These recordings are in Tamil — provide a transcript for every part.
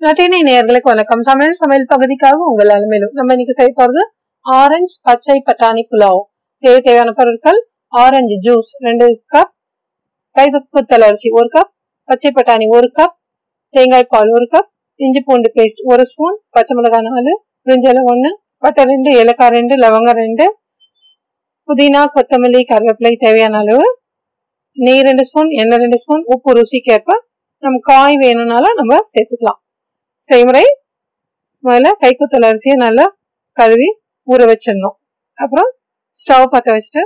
நட்டினை நேயர்களுக்கு வணக்கம். சமையல் சமையல் பகுதிக்காக உங்கள் அலுமையிலும் நம்ம இன்னைக்கு செய்ய போறது ஆரஞ்சு பச்சை பட்டாணி புலாவ். செய்ய தேவையான பொருட்கள் ஆரஞ்சு ஜூஸ் ரெண்டு கப் கைதுக்குத்தல் அரிசி ஒரு கப் பச்சை பட்டாணி ஒரு கப் தேங்காய் பால் ஒரு கப் இஞ்சி பூண்டு பேஸ்ட் ஒரு ஸ்பூன் பச்சை மிளகாய் நாலு பிரிஞ்சலை ஒன்று பட்டை ரெண்டு ஏலக்காய் ரெண்டு லவங்கம் ரெண்டு புதினா கொத்தமல்லி கருவேப்பிலை தேவையான அளவு நெய் ரெண்டு ஸ்பூன் எண்ணெய் ரெண்டு ஸ்பூன் உப்பு ருசிக்கேற்ப நம்ம காய் வேணும்னாலும் நம்ம சேர்த்துக்கலாம். செய்முறை. முதல்ல கைக்குத்தல் அரிசியை நல்லா கழுவி ஊற வச்சிடணும். அப்புறம் ஸ்டவ் பற்ற வச்சுட்டு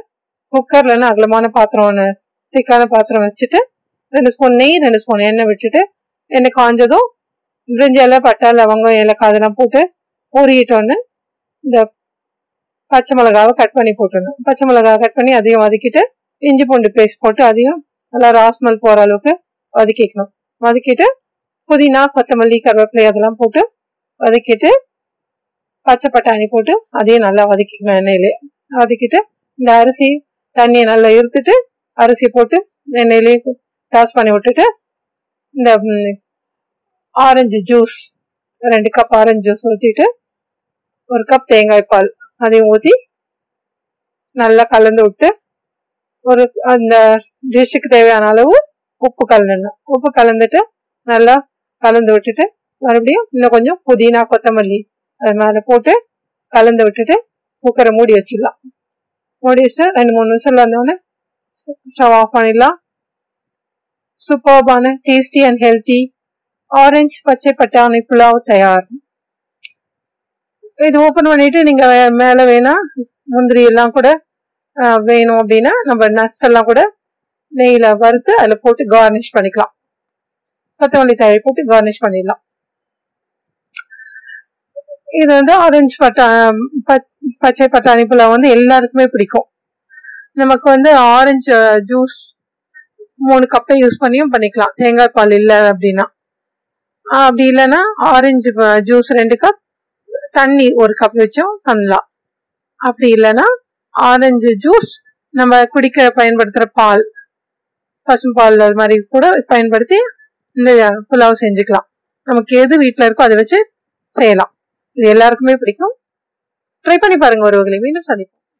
குக்கர்லன்னு அகலமான பாத்திரம் ஒன்று திக்கான பாத்திரம் வச்சுட்டு ரெண்டு ஸ்பூன் நெய் ரெண்டு ஸ்பூன் எண்ணெய் விட்டுட்டு எண்ணெய் காஞ்சதும் பிரிஞ்சில பட்டை லவங்கம் ஏலக்காய் அதெல்லாம் போட்டு ஊறிட்டோன்னு இந்த பச்சை மிளகாவை கட் பண்ணி போட்டுடணும். பச்சை மிளகாவை கட் பண்ணி அதையும் வதக்கிட்டு இஞ்சி பூண்டு பேஸ்ட் போட்டு அதையும் நல்லா ராஸ்மல் போகிற அளவுக்கு வதக்கிக்கணும். வதக்கிட்டு புதினா கொத்தமல்லி கருவேப்பிலை அதெல்லாம் போட்டு வதக்கிட்டு பச்சை பட்டாணி போட்டு அதையும் நல்லா வதக்கிக்கணும் எண்ணெயிலே. வதக்கிட்டு இந்த அரிசி தண்ணியை நல்லா இருத்துட்டு அரிசி போட்டு எண்ணெயிலே டாஸ் பண்ணி விட்டுட்டு இந்த ஆரஞ்சு ஜூஸ் ரெண்டு கப் ஆரஞ்சு ஜூஸ் ஊற்றிட்டு ஒரு கப் தேங்காய் பால் அதையும் ஊற்றி நல்லா கலந்து விட்டு ஒரு அந்த டிஷ்ஷுக்கு தேவையான அளவு உப்பு கலந்துடணும். உப்பு கலந்துட்டு நல்லா கலந்து விட்டுட்டு மறுபடியும் இன்னும் கொஞ்சம் புதினா கொத்தமல்லி அது மேலே போட்டு கலந்து விட்டுட்டு குக்கரை மூடி வச்சிடலாம். மூடி வச்சுட்டு ரெண்டு மூணு நிமிஷம் வந்தோடனே ஸ்டவ் ஆஃப் பண்ணிடலாம். சூப்பர்பான டேஸ்டி அண்ட் ஹெல்த்தி ஆரஞ்சு பச்சை பட்டாணி புலாவ் தயார். இது ஓப்பன் பண்ணிட்டு நீங்க மேலே வேணா முந்திரி எல்லாம் கூட வேணும் அப்படின்னா நம்ம நட்ஸ் எல்லாம் கூட நெய்யில வறுத்து அதில் போட்டு கார்னிஷ் பண்ணிக்கலாம். கொத்தமல்லி தழை போட்டு கார்னிஷ் பண்ணிடலாம். இது வந்து ஆரஞ்சு பட்டா பச்சை பட்டாணி புலாவ் வந்து எல்லாருக்குமே பிடிக்கும். நமக்கு வந்து ஆரஞ்சு ஜூஸ் மூணு கப்பை யூஸ் பண்ணியும் பண்ணிக்கலாம். தேங்காய் பால் இல்லை அப்படின்னா. அப்படி இல்லைன்னா ஆரஞ்சு ஜூஸ் ரெண்டு கப் தண்ணி ஒரு கப் வச்சும் பண்ணலாம். அப்படி இல்லைன்னா ஆரஞ்சு ஜூஸ் நம்ம குடிக்க பயன்படுத்துகிற பால் பசும்பால் அது மாதிரி கூட பயன்படுத்தி இந்த புலாவ் செஞ்சுக்கலாம். நமக்கு எது வீட்டில் இருக்கோ அதை வச்சு செய்யலாம். இது எல்லாருக்குமே பிடிக்கும். ட்ரை பண்ணி பாருங்க ஒரு மீண்டும் சந்திப்போம்.